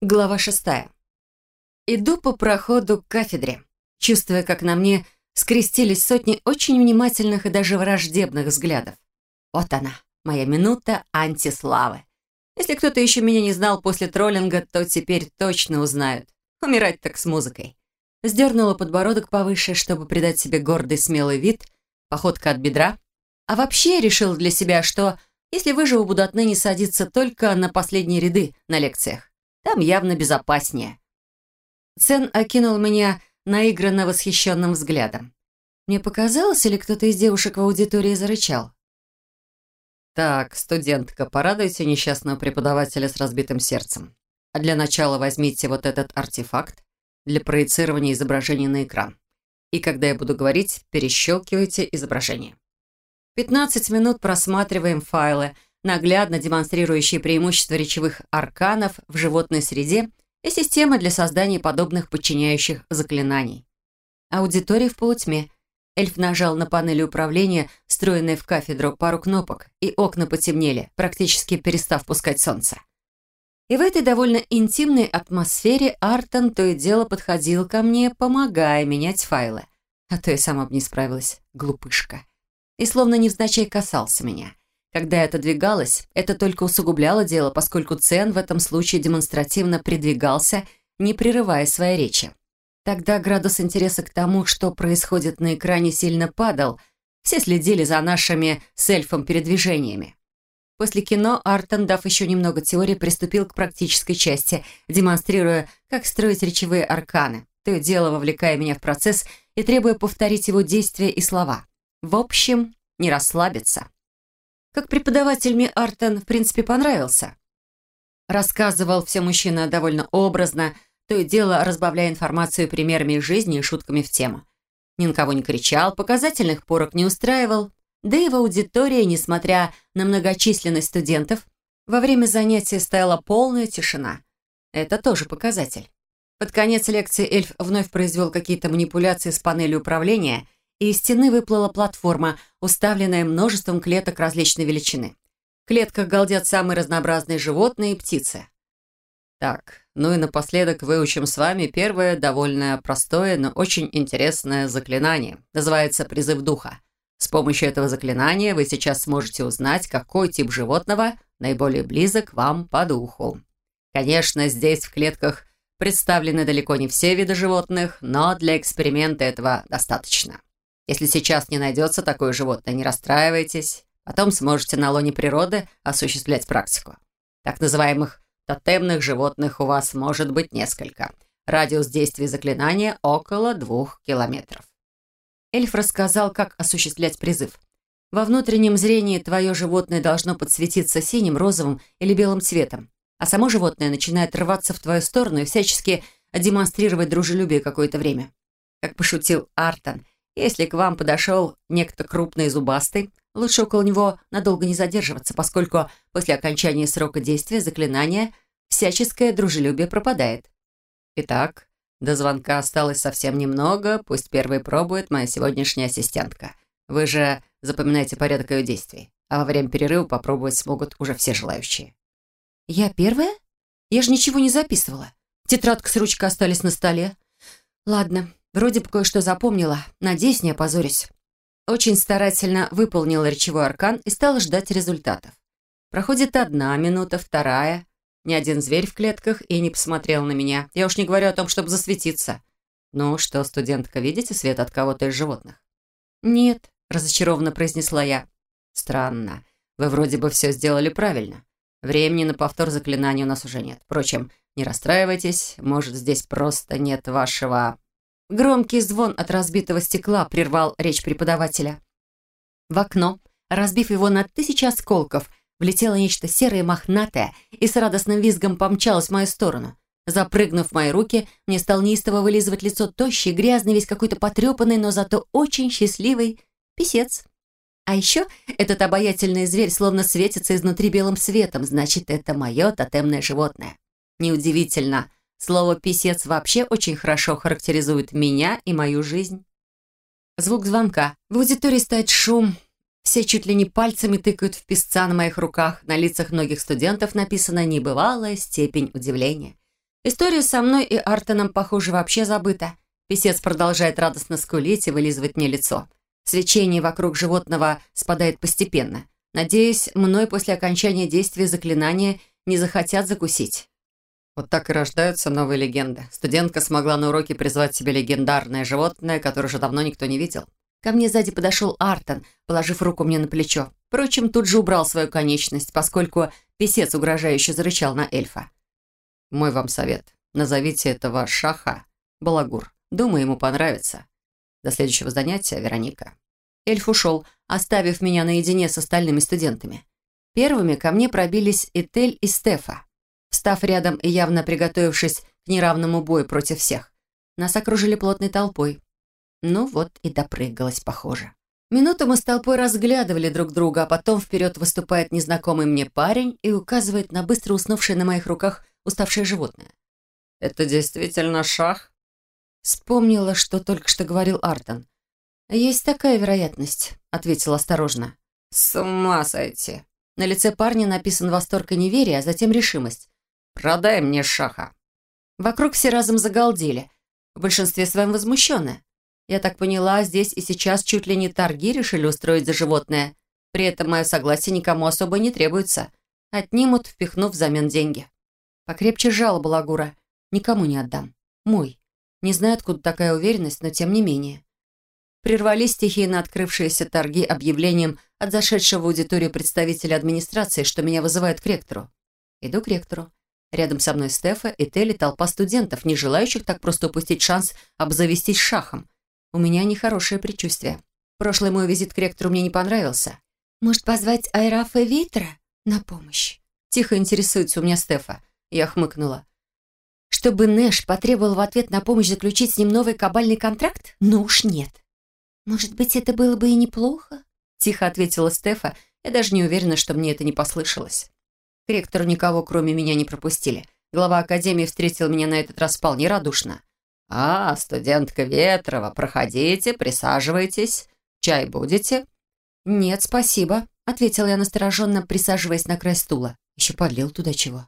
Глава шестая. Иду по проходу к кафедре, чувствуя, как на мне скрестились сотни очень внимательных и даже враждебных взглядов. Вот она, моя минута антиславы. Если кто-то еще меня не знал после троллинга, то теперь точно узнают. Умирать так с музыкой. Сдернула подбородок повыше, чтобы придать себе гордый смелый вид, походка от бедра. А вообще решил для себя, что если выживу, буду отныне садиться только на последние ряды на лекциях. Там явно безопаснее. Цен окинул меня наигранно восхищенным взглядом. Мне показалось, или кто-то из девушек в аудитории зарычал? «Так, студентка, порадуйте несчастного преподавателя с разбитым сердцем. А для начала возьмите вот этот артефакт для проецирования изображения на экран. И когда я буду говорить, перещелкивайте изображение. 15 минут просматриваем файлы – наглядно демонстрирующие преимущества речевых арканов в животной среде и системы для создания подобных подчиняющих заклинаний. Аудитория в полутьме. Эльф нажал на панели управления, встроенной в кафедру, пару кнопок, и окна потемнели, практически перестав пускать солнце. И в этой довольно интимной атмосфере Артон то и дело подходил ко мне, помогая менять файлы. А то я сама бы не справилась, глупышка. И словно невзначай касался меня. Когда я отодвигалась, это только усугубляло дело, поскольку Цен в этом случае демонстративно придвигался, не прерывая своей речи. Тогда градус интереса к тому, что происходит на экране, сильно падал. Все следили за нашими с эльфом передвижениями. После кино Артон, дав еще немного теории, приступил к практической части, демонстрируя, как строить речевые арканы, то и дело вовлекая меня в процесс и требуя повторить его действия и слова. В общем, не расслабиться. Как преподаватель мне Артон, в принципе, понравился. Рассказывал все мужчина довольно образно, то и дело разбавляя информацию примерами из жизни и шутками в тему. Ни на кого не кричал, показательных порок не устраивал, да и в аудитории, несмотря на многочисленность студентов, во время занятия стояла полная тишина. Это тоже показатель. Под конец лекции эльф вновь произвел какие-то манипуляции с панелью управления – и из стены выплыла платформа, уставленная множеством клеток различной величины. В клетках галдят самые разнообразные животные и птицы. Так, ну и напоследок выучим с вами первое довольно простое, но очень интересное заклинание. Называется «Призыв духа». С помощью этого заклинания вы сейчас сможете узнать, какой тип животного наиболее близок вам по духу. Конечно, здесь в клетках представлены далеко не все виды животных, но для эксперимента этого достаточно. Если сейчас не найдется такое животное, не расстраивайтесь. Потом сможете на лоне природы осуществлять практику. Так называемых тотемных животных у вас может быть несколько. Радиус действия заклинания около двух километров. Эльф рассказал, как осуществлять призыв. Во внутреннем зрении твое животное должно подсветиться синим, розовым или белым цветом, а само животное начинает рваться в твою сторону и всячески демонстрировать дружелюбие какое-то время. Как пошутил Артон – если к вам подошел некто крупный зубастый, лучше около него надолго не задерживаться, поскольку после окончания срока действия заклинания всяческое дружелюбие пропадает. Итак, до звонка осталось совсем немного, пусть первой пробует моя сегодняшняя ассистентка. Вы же запоминаете порядок ее действий, а во время перерыва попробовать смогут уже все желающие. Я первая? Я же ничего не записывала. Тетрадка с ручкой остались на столе. Ладно, Вроде бы кое-что запомнила. Надеюсь, не опозорюсь. Очень старательно выполнила речевой аркан и стала ждать результатов. Проходит одна минута, вторая. Ни один зверь в клетках и не посмотрел на меня. Я уж не говорю о том, чтобы засветиться. «Ну что, студентка, видите свет от кого-то из животных?» «Нет», — разочарованно произнесла я. «Странно. Вы вроде бы все сделали правильно. Времени на повтор заклинания у нас уже нет. Впрочем, не расстраивайтесь, может, здесь просто нет вашего...» Громкий звон от разбитого стекла прервал речь преподавателя. В окно, разбив его на тысячи осколков, влетело нечто серое и мохнатое и с радостным визгом помчалось в мою сторону. Запрыгнув в мои руки, мне стал неистово вылизывать лицо тощий, грязный, весь какой-то потрепанный, но зато очень счастливый писец. А еще этот обаятельный зверь словно светится изнутри белым светом, значит, это мое тотемное животное. Неудивительно, Слово «писец» вообще очень хорошо характеризует меня и мою жизнь. Звук звонка. В аудитории стоит шум. Все чуть ли не пальцами тыкают в писца на моих руках. На лицах многих студентов написана небывалая степень удивления. История со мной и Артоном, похоже, вообще забыта. Песец продолжает радостно скулить и вылизывать мне лицо. Свечение вокруг животного спадает постепенно. Надеюсь, мной после окончания действия заклинания не захотят закусить. Вот так и рождаются новые легенды. Студентка смогла на уроке призвать себе легендарное животное, которое уже давно никто не видел. Ко мне сзади подошел Артон, положив руку мне на плечо. Впрочем, тут же убрал свою конечность, поскольку писец угрожающе зарычал на эльфа. «Мой вам совет. Назовите этого Шаха Балагур. Думаю, ему понравится. До следующего занятия, Вероника». Эльф ушел, оставив меня наедине с остальными студентами. Первыми ко мне пробились Этель и Стефа. Встав рядом и явно приготовившись к неравному бою против всех, нас окружили плотной толпой. Ну вот и допрыгалась, похоже. Минуту мы с толпой разглядывали друг друга, а потом вперед выступает незнакомый мне парень и указывает на быстро уснувшее на моих руках уставшее животное. «Это действительно шах?» Вспомнила, что только что говорил Артон. «Есть такая вероятность», — ответил осторожно. «С ума сойти!» На лице парня написан восторг и неверие, а затем решимость. «Продай мне шаха». Вокруг все разом загалдели, в большинстве своем возмущенные. Я так поняла, здесь и сейчас чуть ли не торги решили устроить за животное. При этом мое согласие никому особо не требуется. Отнимут, впихнув взамен деньги. Покрепче жало балагура. Никому не отдам. Мой. Не знаю, откуда такая уверенность, но тем не менее. Прервались стихийно открывшиеся торги объявлением от зашедшего в аудиторию представителя администрации, что меня вызывают к ректору. Иду к ректору. Рядом со мной Стефа и Телли толпа студентов, не желающих так просто упустить шанс обзавестись шахом. У меня нехорошее предчувствие. Прошлый мой визит к ректору мне не понравился. «Может, позвать Айрафа Вейтера на помощь?» Тихо интересуется у меня Стефа. Я хмыкнула. «Чтобы Нэш потребовал в ответ на помощь заключить с ним новый кабальный контракт? Ну уж нет». «Может быть, это было бы и неплохо?» Тихо ответила Стефа. Я даже не уверена, что мне это не послышалось. К ректору никого, кроме меня, не пропустили. Глава академии встретил меня на этот раз вполне радушно. «А, студентка Ветрова, проходите, присаживайтесь. Чай будете?» «Нет, спасибо», — ответила я настороженно, присаживаясь на край стула. Еще подлил туда чего.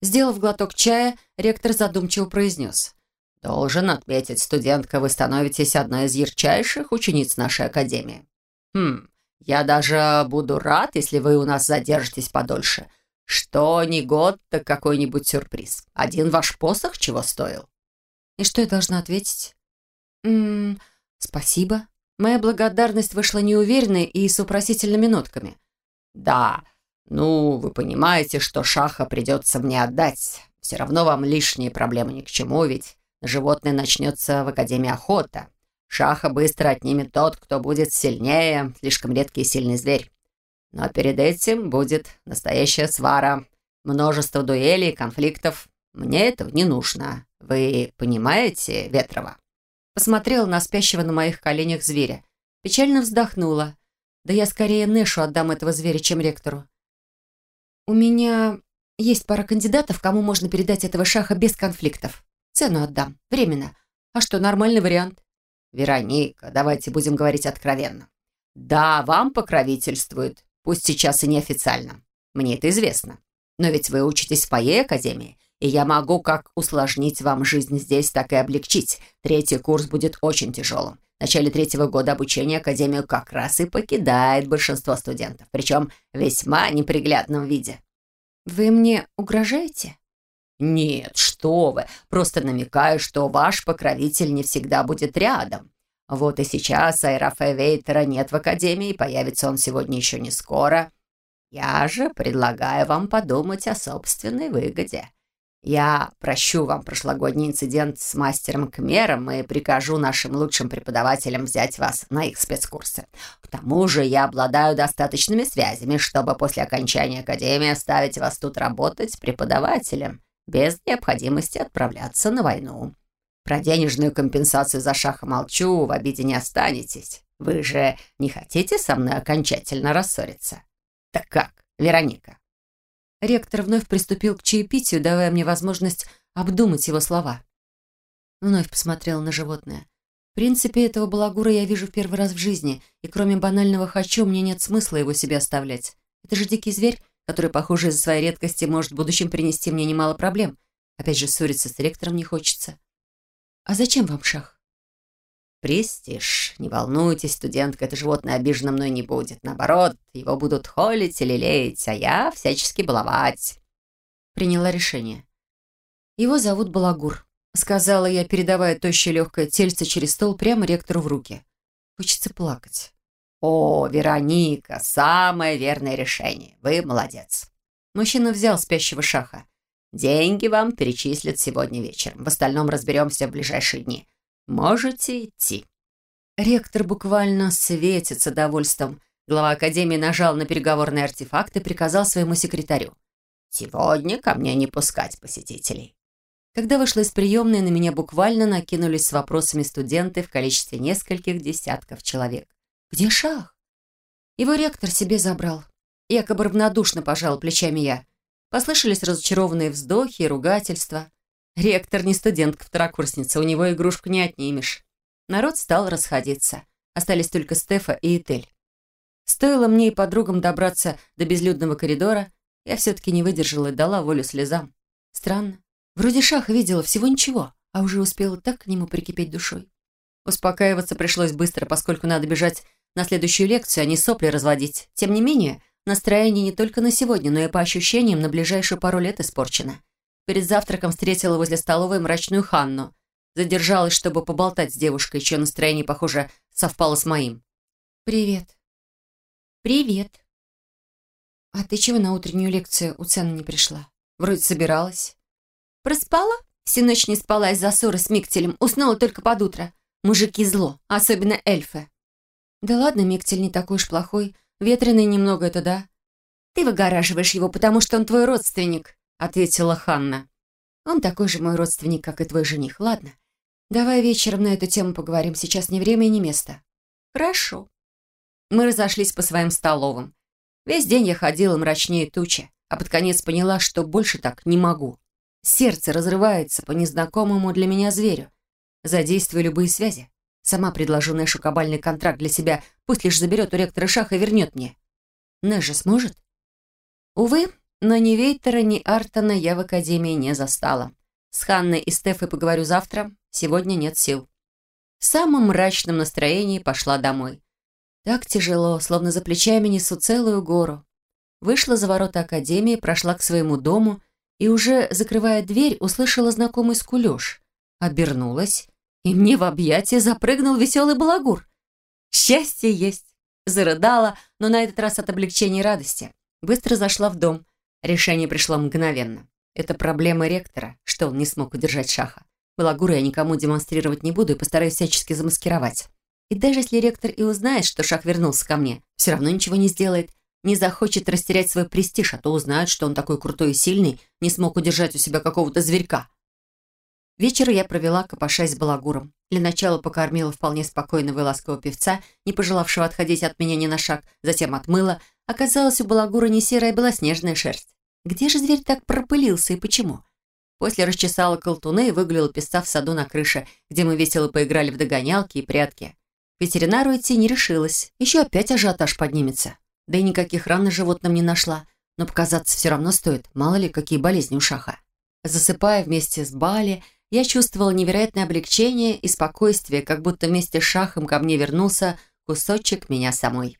Сделав глоток чая, ректор задумчиво произнес. «Должен отметить, студентка, вы становитесь одной из ярчайших учениц нашей академии. Хм, я даже буду рад, если вы у нас задержитесь подольше. Что ни год, так какой-нибудь сюрприз. Один ваш посох чего стоил?» И что я должна ответить? «Ммм, спасибо». Моя благодарность вышла неуверенной и с упросительными нотками. «Да, ну, вы понимаете, что Шаха придется мне отдать. Все равно вам лишние проблемы ни к чему, ведь животное начнется в Академии охота. Шаха быстро отнимет тот, кто будет сильнее, слишком редкий и сильный зверь. Но перед этим будет настоящая свара, множество дуэлей, конфликтов. Мне этого не нужно. Вы понимаете, Ветрова?» Посмотрела на спящего на моих коленях зверя. Печально вздохнула. «Да я скорее Нэшу отдам этого зверя, чем ректору. У меня есть пара кандидатов, кому можно передать этого шаха без конфликтов. Цену отдам. Временно. А что, нормальный вариант?» «Вероника, давайте будем говорить откровенно. Да, вам покровительствуют, пусть сейчас и неофициально. Мне это известно. Но ведь вы учитесь в моей академии, и я могу как усложнить вам жизнь здесь, так и облегчить. Третий курс будет очень тяжелым. В начале третьего года обучения Академию как раз и покидает большинство студентов, причем в весьма неприглядном виде. «Вы мне угрожаете?» «Нет, что вы, просто намекаю, что ваш покровитель не всегда будет рядом. Вот и сейчас Айрафа Вейтера нет в Академии, появится он сегодня еще не скоро. Я же предлагаю вам подумать о собственной выгоде. Я прощу вам прошлогодний инцидент с мастером Кмером и прикажу нашим лучшим преподавателям взять вас на их спецкурсы. К тому же я обладаю достаточными связями, чтобы после окончания академии оставить вас тут работать преподавателем, без необходимости отправляться на войну. Про денежную компенсацию за шаха молчу, в обиде не останетесь. Вы же не хотите со мной окончательно рассориться? Так как, Вероника? Ректор вновь приступил к чаепитию, давая мне возможность обдумать его слова. Вновь посмотрела на животное. В принципе, этого балагура я вижу в первый раз в жизни, и кроме банального «хочу» мне нет смысла его себе оставлять. Это же дикий зверь, который, похоже, из-за своей редкости может в будущем принести мне немало проблем. Опять же, ссориться с ректором не хочется. А зачем вам шах? Престиж. Не волнуйтесь, студентка, это животное обижено мной не будет. Наоборот, его будут холить или леять, а я всячески баловать. Приняла решение. Его зовут Балагур. Сказала я, передавая тощее легкое тельце через стол прямо ректору в руки. Хочется плакать. «О, Вероника, самое верное решение. Вы молодец». Мужчина взял спящего шаха. «Деньги вам перечислят сегодня вечером. В остальном разберемся в ближайшие дни. Можете идти». Ректор буквально светится довольством. Глава академии нажал на переговорный артефакт и приказал своему секретарю. «Сегодня ко мне не пускать посетителей». Когда вышла из приемной, на меня буквально накинулись с вопросами студенты в количестве нескольких десятков человек. «Где шах?» Его ректор себе забрал. Якобы равнодушно пожал плечами я. Послышались разочарованные вздохи и ругательства. Ректор не студентка-второкурсница, у него игрушку не отнимешь. Народ стал расходиться. Остались только Стефа и Этель. Стоило мне и подругам добраться до безлюдного коридора, я все-таки не выдержала и дала волю слезам. Странно. Вроде шах видела всего ничего, а уже успела так к нему прикипеть душой. Успокаиваться пришлось быстро, поскольку надо бежать на следующую лекцию, а не сопли разводить. Тем не менее, настроение не только на сегодня, но и по ощущениям на ближайшую пару лет испорчено. Перед завтраком встретила возле столовой мрачную Ханну. Задержалась, чтобы поболтать с девушкой, чье настроение, похоже, совпало с моим. «Привет». «Привет». «А ты чего на утреннюю лекцию у Цены не пришла? Вроде собиралась». «Проспала? Всю ночь не спала из-за ссоры с Миктелем. Уснула только под утро. Мужики зло, особенно эльфы». «Да ладно, Миктель не такой уж плохой. Ветреный немного, это да». «Ты выгораживаешь его, потому что он твой родственник», — ответила Ханна. «Он такой же мой родственник, как и твой жених. Ладно, давай вечером на эту тему поговорим. Сейчас не время и не место». «Хорошо». Мы разошлись по своим столовым. Весь день я ходила мрачнее тучи, а под конец поняла, что больше так не могу. Сердце разрывается по незнакомому для меня зверю. Задействую любые связи. Сама предложу Нэшу кабальный контракт для себя. Пусть лишь заберет у ректора шах и вернет мне. Нэш же сможет? Увы, но ни Вейтера, ни Артона я в Академии не застала. С Ханной и Стефой поговорю завтра. Сегодня нет сил. В самом мрачном настроении пошла домой. Так тяжело, словно за плечами несу целую гору. Вышла за ворота Академии, прошла к своему дому и, уже закрывая дверь, услышала знакомый скулеж. Обернулась и мне в объятия запрыгнул веселый балагур. Счастье есть. Зарыдала, но на этот раз от облегчения и радости. Быстро зашла в дом. Решение пришло мгновенно. Это проблема ректора, что он не смог удержать шаха. Балагура я никому демонстрировать не буду и постараюсь всячески замаскировать. И даже если ректор и узнает, что шах вернулся ко мне, все равно ничего не сделает. Не захочет растерять свой престиж, а то узнает, что он такой крутой и сильный, не смог удержать у себя какого-то зверька. Вечер я провела, копошась балагуром. Для начала покормила вполне спокойного и ласкового певца, не пожелавшего отходить от меня ни на шаг, затем отмыла. Оказалось, у балагура не серая, была снежная шерсть. Где же зверь так пропылился и почему? После расчесала колтуны и выгулила песца в саду на крыше, где мы весело поиграли в догонялки и прятки. К ветеринару идти не решилась. Еще опять ажиотаж поднимется. Да и никаких ран на животном не нашла. Но показаться все равно стоит. Мало ли, какие болезни у шаха. Засыпая вместе с Бали, я чувствовала невероятное облегчение и спокойствие, как будто вместе с шахом ко мне вернулся кусочек меня самой.